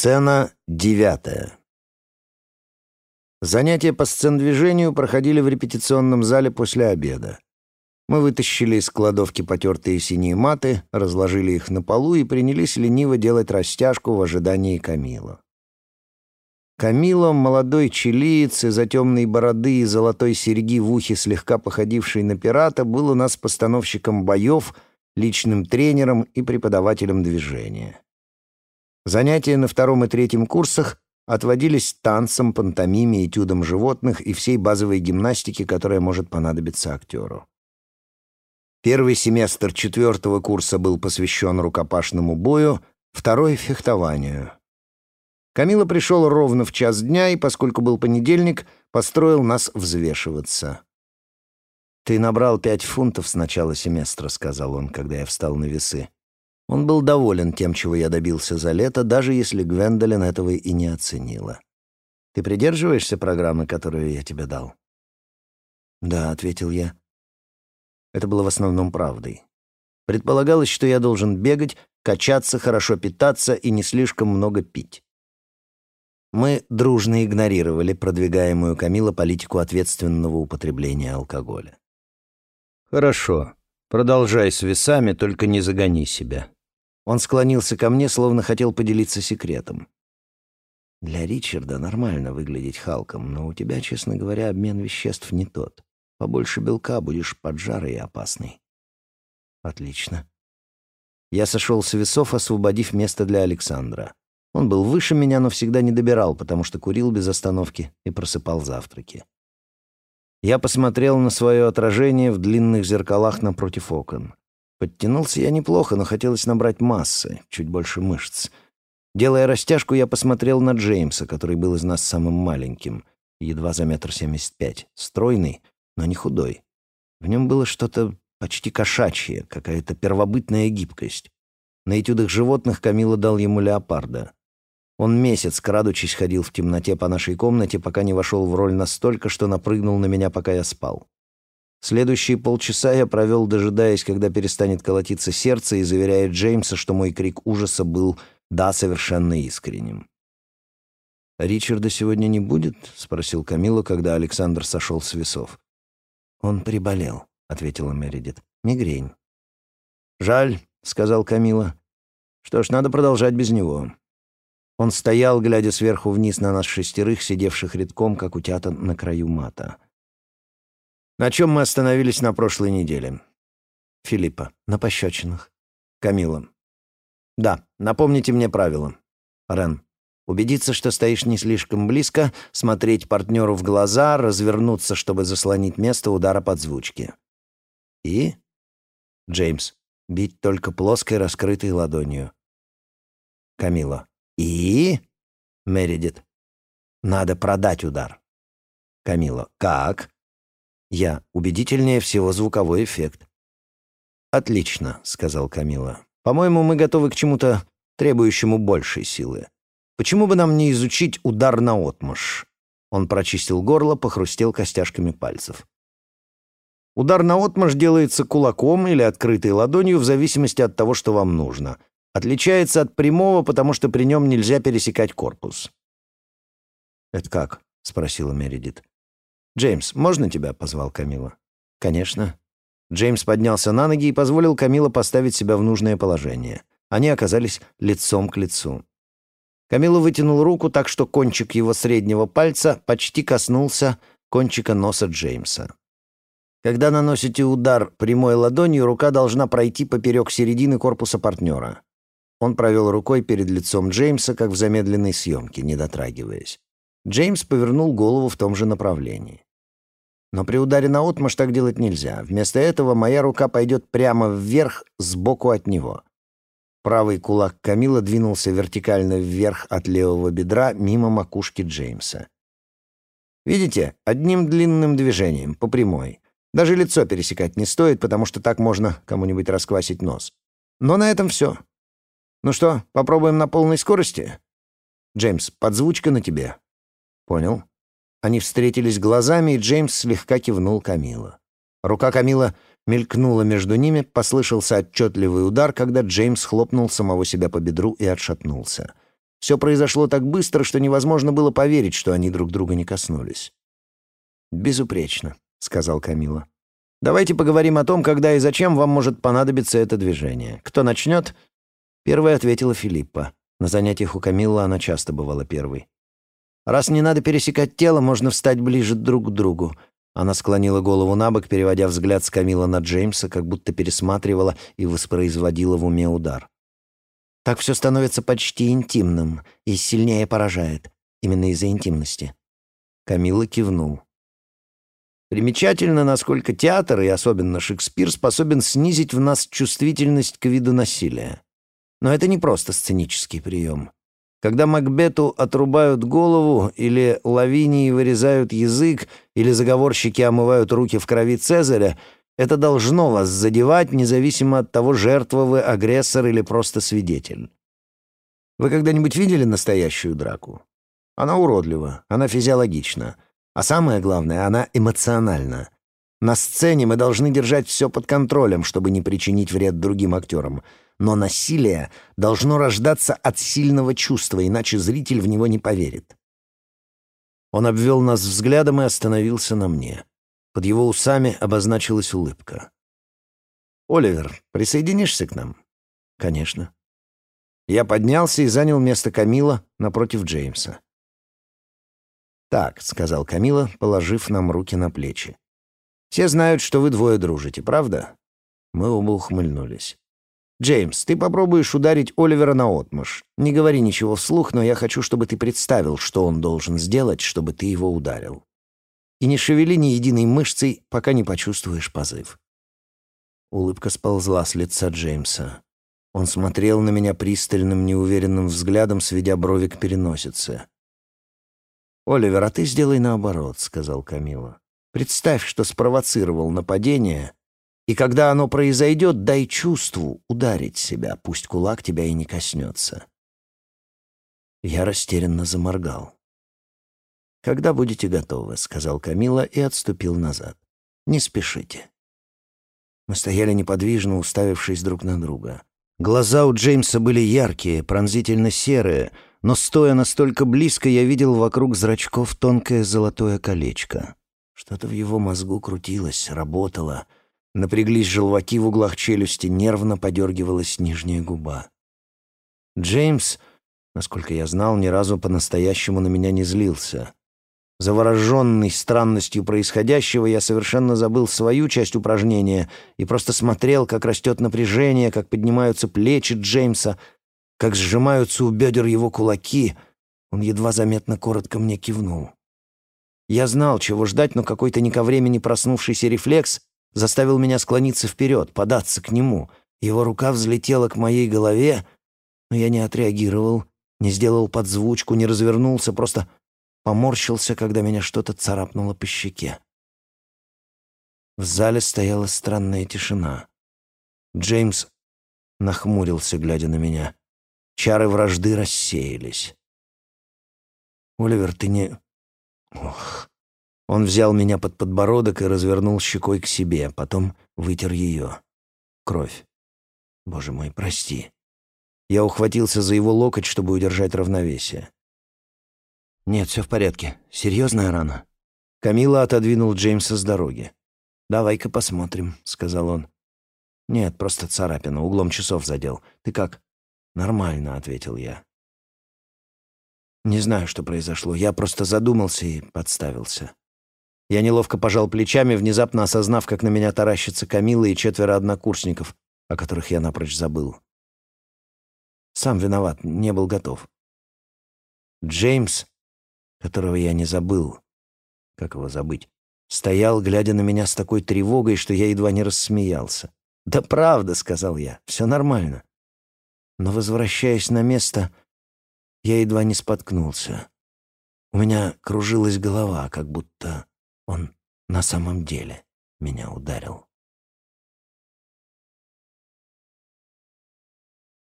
Сцена девятая. Занятия по сцендвижению проходили в репетиционном зале после обеда. Мы вытащили из кладовки потертые синие маты, разложили их на полу и принялись лениво делать растяжку в ожидании Камила. Камило, молодой чилиец из-за темной бороды и золотой серьги в ухе, слегка походивший на пирата, был у нас постановщиком боев, личным тренером и преподавателем движения. Занятия на втором и третьем курсах отводились танцам, пантомиме, этюдам животных и всей базовой гимнастике, которая может понадобиться актеру. Первый семестр четвертого курса был посвящен рукопашному бою, второй — фехтованию. Камила пришел ровно в час дня и, поскольку был понедельник, построил нас взвешиваться. «Ты набрал пять фунтов с начала семестра», — сказал он, когда я встал на весы. Он был доволен тем, чего я добился за лето, даже если Гвендолин этого и не оценила. «Ты придерживаешься программы, которую я тебе дал?» «Да», — ответил я. Это было в основном правдой. Предполагалось, что я должен бегать, качаться, хорошо питаться и не слишком много пить. Мы дружно игнорировали продвигаемую Камила политику ответственного употребления алкоголя. «Хорошо. Продолжай с весами, только не загони себя», он склонился ко мне, словно хотел поделиться секретом. «Для Ричарда нормально выглядеть Халком, но у тебя, честно говоря, обмен веществ не тот. Побольше белка будешь поджарый и опасный». «Отлично». Я сошел с весов, освободив место для Александра. Он был выше меня, но всегда не добирал, потому что курил без остановки и просыпал завтраки. Я посмотрел на свое отражение в длинных зеркалах напротив окон. Подтянулся я неплохо, но хотелось набрать массы, чуть больше мышц. Делая растяжку, я посмотрел на Джеймса, который был из нас самым маленьким, едва за метр семьдесят пять, стройный, но не худой. В нем было что-то почти кошачье, какая-то первобытная гибкость. На этюдах животных Камила дал ему леопарда. Он месяц, крадучись, ходил в темноте по нашей комнате, пока не вошел в роль настолько, что напрыгнул на меня, пока я спал. Следующие полчаса я провел, дожидаясь, когда перестанет колотиться сердце, и заверяя Джеймса, что мой крик ужаса был «да, совершенно искренним». «Ричарда сегодня не будет?» — спросил Камила, когда Александр сошел с весов. «Он приболел», — ответила Мередит. «Мигрень». «Жаль», — сказал Камила. «Что ж, надо продолжать без него». Он стоял, глядя сверху вниз на нас шестерых, сидевших редком, как утята на краю мата. На чем мы остановились на прошлой неделе? Филиппа. На пощечинах. Камила. Да, напомните мне правила. Рен. Убедиться, что стоишь не слишком близко, смотреть партнеру в глаза, развернуться, чтобы заслонить место удара подзвучки. И? Джеймс. Бить только плоской раскрытой ладонью. Камила. И? Мередит. Надо продать удар. Камила. Как? Я. Убедительнее всего звуковой эффект. «Отлично», — сказал Камила. «По-моему, мы готовы к чему-то, требующему большей силы. Почему бы нам не изучить удар на отмашь?» Он прочистил горло, похрустел костяшками пальцев. Удар на отмашь делается кулаком или открытой ладонью в зависимости от того, что вам нужно. Отличается от прямого, потому что при нем нельзя пересекать корпус. «Это как?» — спросила Мередит. «Джеймс, можно тебя?» — позвал Камила. «Конечно». Джеймс поднялся на ноги и позволил Камила поставить себя в нужное положение. Они оказались лицом к лицу. Камила вытянул руку так, что кончик его среднего пальца почти коснулся кончика носа Джеймса. Когда наносите удар прямой ладонью, рука должна пройти поперек середины корпуса партнера. Он провел рукой перед лицом Джеймса, как в замедленной съемке, не дотрагиваясь. Джеймс повернул голову в том же направлении. Но при ударе на отмашь так делать нельзя. Вместо этого моя рука пойдет прямо вверх, сбоку от него. Правый кулак Камила двинулся вертикально вверх от левого бедра мимо макушки Джеймса. Видите, одним длинным движением, по прямой. Даже лицо пересекать не стоит, потому что так можно кому-нибудь расквасить нос. Но на этом все. Ну что, попробуем на полной скорости? Джеймс, подзвучка на тебе. «Понял». Они встретились глазами, и Джеймс слегка кивнул Камила. Рука Камила мелькнула между ними, послышался отчетливый удар, когда Джеймс хлопнул самого себя по бедру и отшатнулся. Все произошло так быстро, что невозможно было поверить, что они друг друга не коснулись. «Безупречно», — сказал Камила. «Давайте поговорим о том, когда и зачем вам может понадобиться это движение. Кто начнет?» Первой ответила Филиппа. На занятиях у Камилла она часто бывала первой. «Раз не надо пересекать тело, можно встать ближе друг к другу». Она склонила голову на бок, переводя взгляд с Камила на Джеймса, как будто пересматривала и воспроизводила в уме удар. Так все становится почти интимным и сильнее поражает, именно из-за интимности. Камила кивнул. Примечательно, насколько театр, и особенно Шекспир, способен снизить в нас чувствительность к виду насилия. Но это не просто сценический прием. Когда Макбету отрубают голову, или Лавинии вырезают язык, или заговорщики омывают руки в крови Цезаря, это должно вас задевать, независимо от того, жертва вы, агрессор или просто свидетель. Вы когда-нибудь видели настоящую драку? Она уродлива, она физиологична. А самое главное, она эмоциональна. На сцене мы должны держать все под контролем, чтобы не причинить вред другим актерам — но насилие должно рождаться от сильного чувства, иначе зритель в него не поверит. Он обвел нас взглядом и остановился на мне. Под его усами обозначилась улыбка. «Оливер, присоединишься к нам?» «Конечно». Я поднялся и занял место Камила напротив Джеймса. «Так», — сказал Камила, положив нам руки на плечи. «Все знают, что вы двое дружите, правда?» Мы оба ухмыльнулись. «Джеймс, ты попробуешь ударить Оливера на наотмашь. Не говори ничего вслух, но я хочу, чтобы ты представил, что он должен сделать, чтобы ты его ударил. И не шевели ни единой мышцей, пока не почувствуешь позыв». Улыбка сползла с лица Джеймса. Он смотрел на меня пристальным, неуверенным взглядом, сведя брови к переносице. «Оливер, а ты сделай наоборот», — сказал Камила. «Представь, что спровоцировал нападение, и когда оно произойдет, дай чувству ударить себя, пусть кулак тебя и не коснется. Я растерянно заморгал. «Когда будете готовы», — сказал Камила и отступил назад. «Не спешите». Мы стояли неподвижно, уставившись друг на друга. Глаза у Джеймса были яркие, пронзительно серые, но, стоя настолько близко, я видел вокруг зрачков тонкое золотое колечко. Что-то в его мозгу крутилось, работало — Напряглись желваки в углах челюсти, нервно подергивалась нижняя губа. Джеймс, насколько я знал, ни разу по-настоящему на меня не злился. Завороженный странностью происходящего, я совершенно забыл свою часть упражнения и просто смотрел, как растет напряжение, как поднимаются плечи Джеймса, как сжимаются у бедер его кулаки. Он едва заметно коротко мне кивнул. Я знал, чего ждать, но какой-то не ко времени проснувшийся рефлекс заставил меня склониться вперед, податься к нему. Его рука взлетела к моей голове, но я не отреагировал, не сделал подзвучку, не развернулся, просто поморщился, когда меня что-то царапнуло по щеке. В зале стояла странная тишина. Джеймс нахмурился, глядя на меня. Чары вражды рассеялись. «Оливер, ты не...» Ох, он взял меня под подбородок и развернул щекой к себе, потом вытер ее. Кровь. Боже мой, прости. Я ухватился за его локоть, чтобы удержать равновесие. «Нет, все в порядке. Серьезная рана?» Камила отодвинул Джеймса с дороги. «Давай-ка посмотрим», — сказал он. «Нет, просто царапина, углом часов задел. Ты как?» «Нормально», — ответил я. «Не знаю, что произошло. Я просто задумался и подставился. Я неловко пожал плечами, внезапно осознав, как на меня таращится Камила и четверо однокурсников, о которых я напрочь забыл. Сам виноват, не был готов. Джеймс, которого я не забыл, как его забыть, стоял, глядя на меня с такой тревогой, что я едва не рассмеялся. «Да правда», — сказал я, — «все нормально». Но, возвращаясь на место, я едва не споткнулся. У меня кружилась голова, как будто он на самом деле меня ударил.